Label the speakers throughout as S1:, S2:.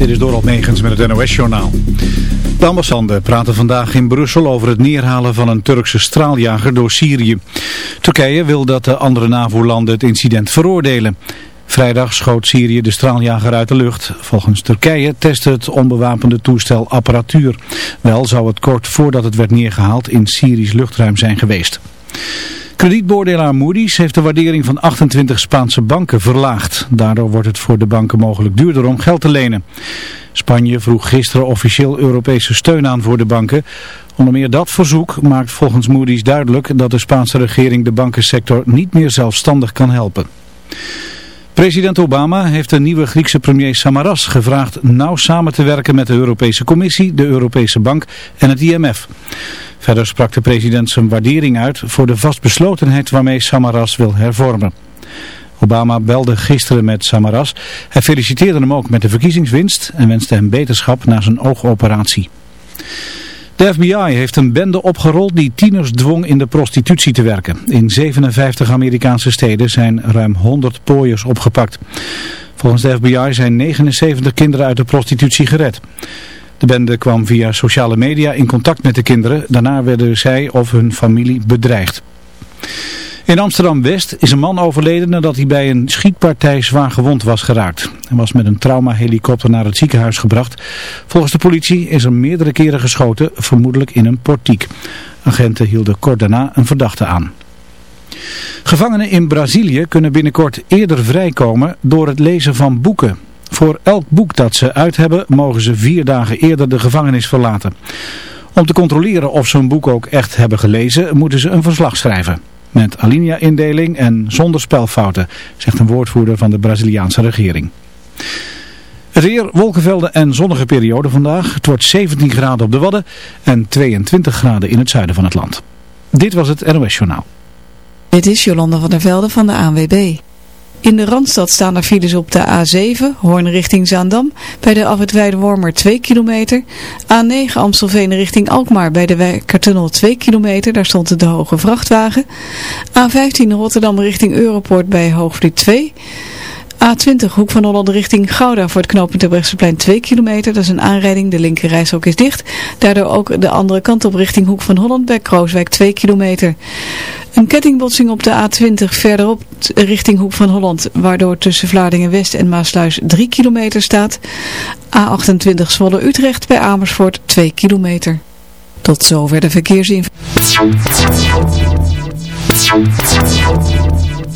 S1: Dit is Dorald Megens met het NOS-journaal. De ambassanden praten vandaag in Brussel over het neerhalen van een Turkse straaljager door Syrië. Turkije wil dat de andere NAVO-landen het incident veroordelen. Vrijdag schoot Syrië de straaljager uit de lucht. Volgens Turkije testte het onbewapende toestel apparatuur. Wel zou het kort voordat het werd neergehaald in Syrisch luchtruim zijn geweest. Kredietbeoordelaar Moody's heeft de waardering van 28 Spaanse banken verlaagd. Daardoor wordt het voor de banken mogelijk duurder om geld te lenen. Spanje vroeg gisteren officieel Europese steun aan voor de banken. Onder meer dat verzoek maakt volgens Moody's duidelijk dat de Spaanse regering de bankensector niet meer zelfstandig kan helpen. President Obama heeft de nieuwe Griekse premier Samaras gevraagd nauw samen te werken met de Europese Commissie, de Europese Bank en het IMF. Verder sprak de president zijn waardering uit voor de vastbeslotenheid waarmee Samaras wil hervormen. Obama belde gisteren met Samaras. Hij feliciteerde hem ook met de verkiezingswinst en wenste hem beterschap na zijn oogoperatie. De FBI heeft een bende opgerold die tieners dwong in de prostitutie te werken. In 57 Amerikaanse steden zijn ruim 100 pooiers opgepakt. Volgens de FBI zijn 79 kinderen uit de prostitutie gered. De bende kwam via sociale media in contact met de kinderen. Daarna werden zij of hun familie bedreigd. In Amsterdam-West is een man overleden nadat hij bij een schietpartij zwaar gewond was geraakt. Hij was met een traumahelikopter naar het ziekenhuis gebracht. Volgens de politie is er meerdere keren geschoten, vermoedelijk in een portiek. Agenten hielden kort daarna een verdachte aan. Gevangenen in Brazilië kunnen binnenkort eerder vrijkomen door het lezen van boeken. Voor elk boek dat ze uit hebben mogen ze vier dagen eerder de gevangenis verlaten. Om te controleren of ze een boek ook echt hebben gelezen moeten ze een verslag schrijven. Met alinea-indeling en zonder spelfouten, zegt een woordvoerder van de Braziliaanse regering. Het weer, wolkenvelden en zonnige periode vandaag. Het wordt 17 graden op de Wadden en 22 graden in het zuiden van het land. Dit was het NOS Journaal.
S2: Dit is Jolanda van der Velde van de ANWB. In de Randstad staan er files op de A7, Hoorn richting Zaandam, bij de afrit Wormer 2 kilometer. A9 Amstelveen richting Alkmaar bij de Wijkertunnel 2 kilometer, daar stond de hoge vrachtwagen. A15 Rotterdam richting Europoort bij Hoogvliet 2 A20 Hoek van Holland richting Gouda voor het knooppunt Terbrechtseplein 2 kilometer. Dat is een aanrijding, de linkerrijstrook is dicht. Daardoor ook de andere kant op richting Hoek van Holland bij Krooswijk 2 kilometer. Een kettingbotsing op de A20 verderop richting Hoek van Holland. Waardoor tussen Vlaardingen West en Maasluis 3 kilometer staat. A28 Zwolle Utrecht bij Amersfoort 2 kilometer. Tot zover de verkeersinformatie.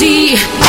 S3: see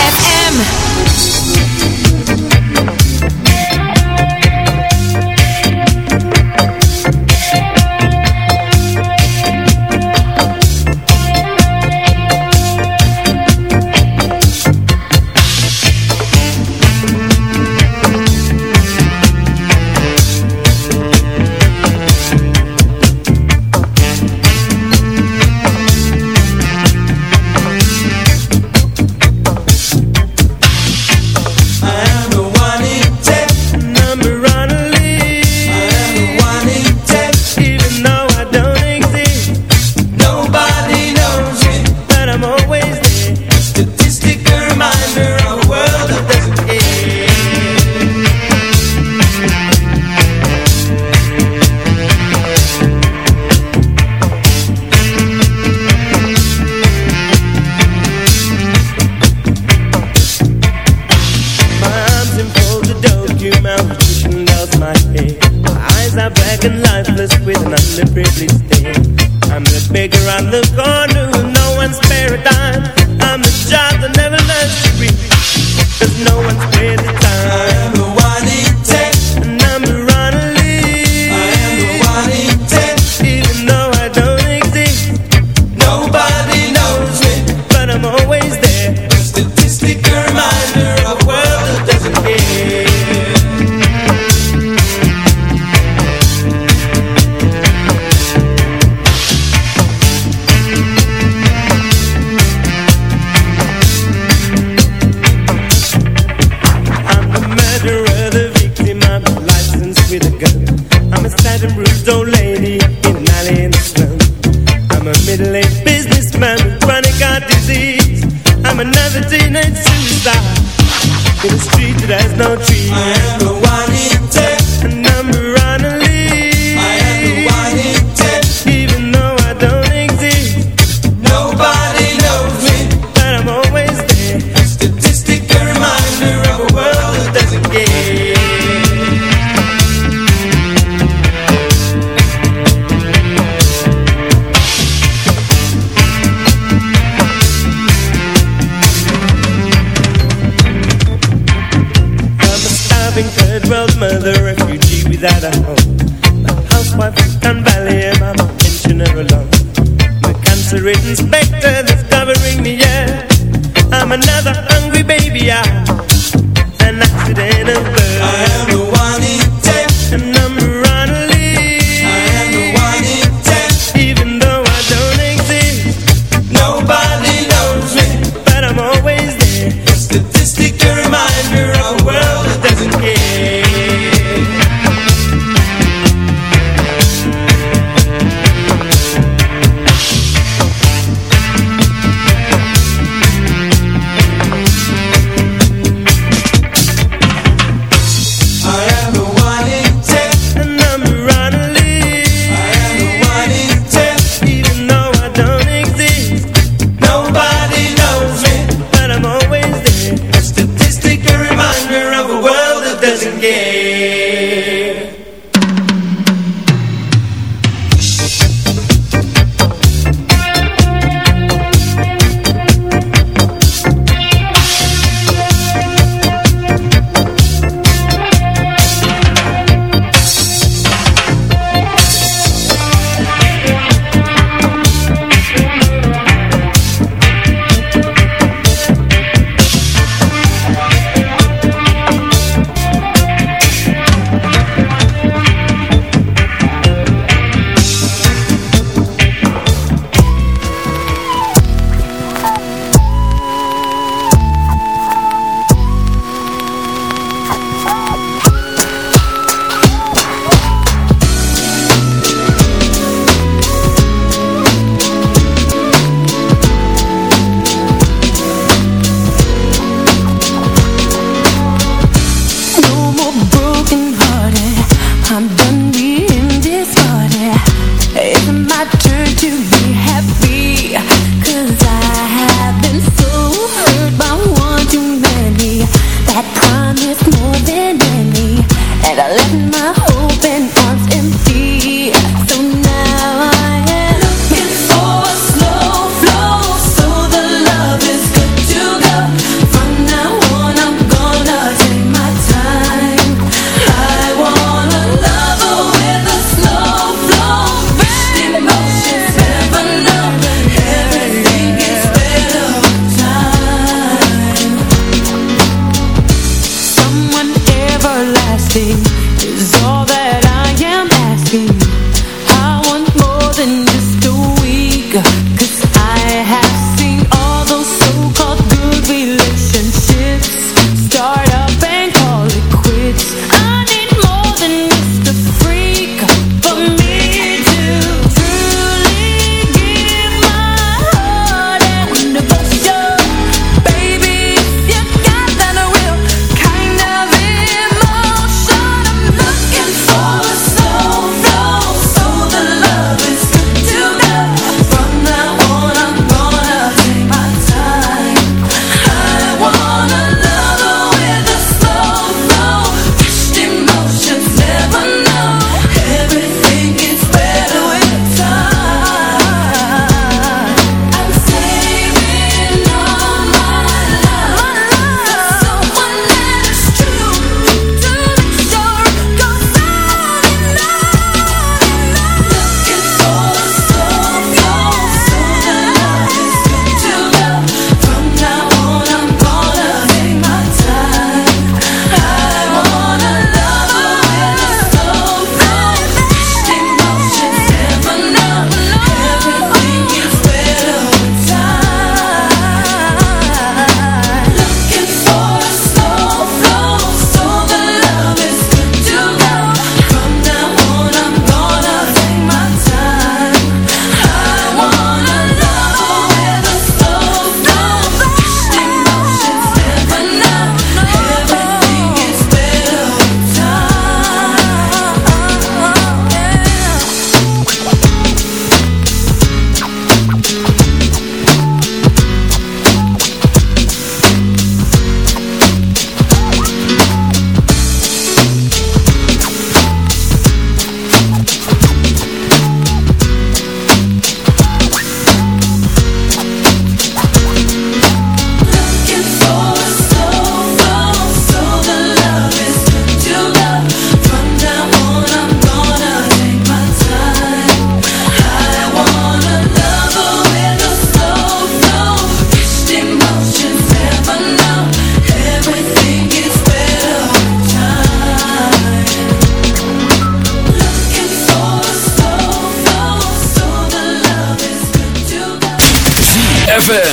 S3: having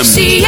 S4: ZFM.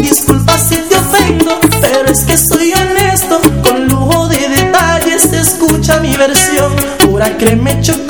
S5: Disculpa si te ofendo, pero es que soy honesto. Con lujo de detalles, escucha mi versión. Pura créeme chocolate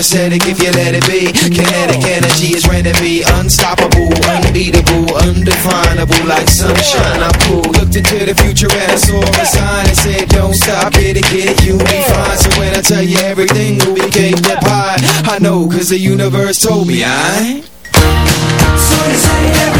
S6: copacetic if you let it be. Kinetic energy is ready to be unstoppable, unbeatable, undefinable, like sunshine. I'm cool. Looked into the future and I saw a sign that said, Don't stop, get it, get it, you'll be fine. So when I tell you everything will be cake with pie, I know, cause the universe told me I.
S7: So you say everything's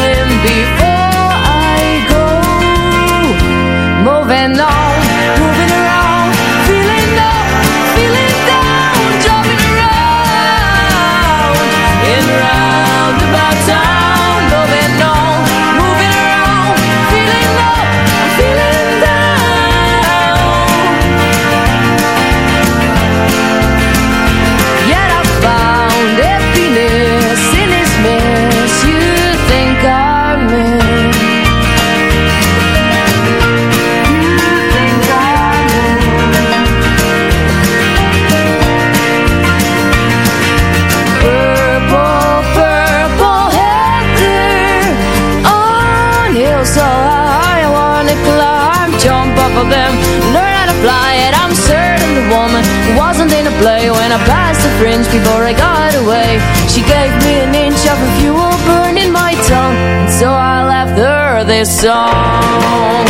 S8: so high I wanna climb, jump off of them, learn how to fly And I'm certain the woman wasn't in a play when I passed the fringe before I got away. She gave me an inch of her fuel burning my tongue, and so I left her this song.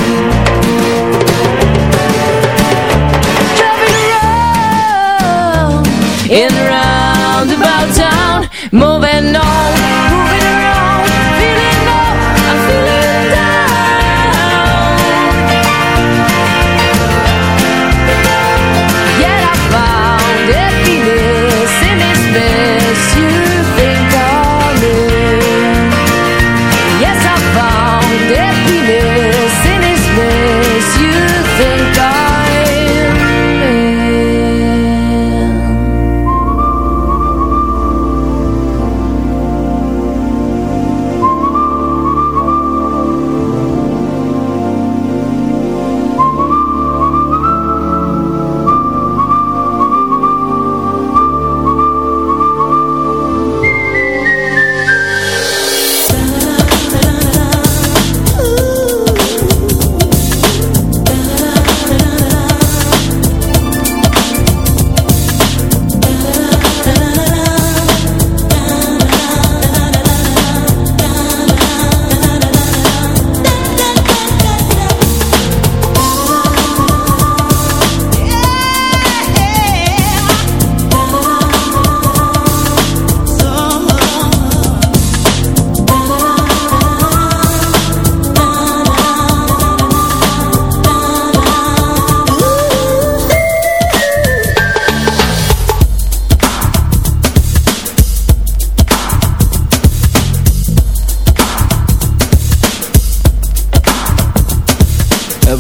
S8: In roundabout town, moving on, moving around,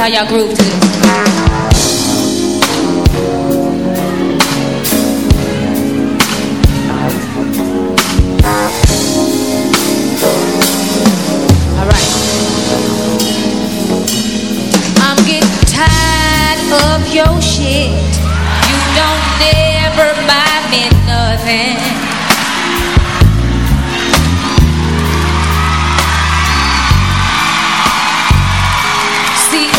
S8: how y'all groove to this. your shit. You don't never buy me nothing.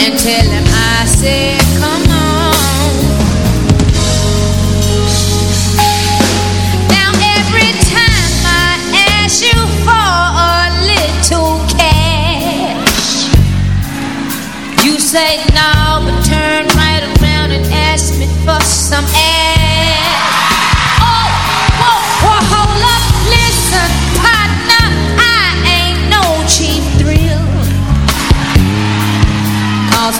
S8: and tell them I said come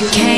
S8: it came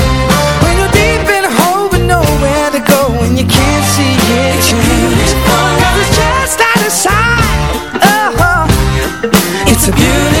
S9: beauty.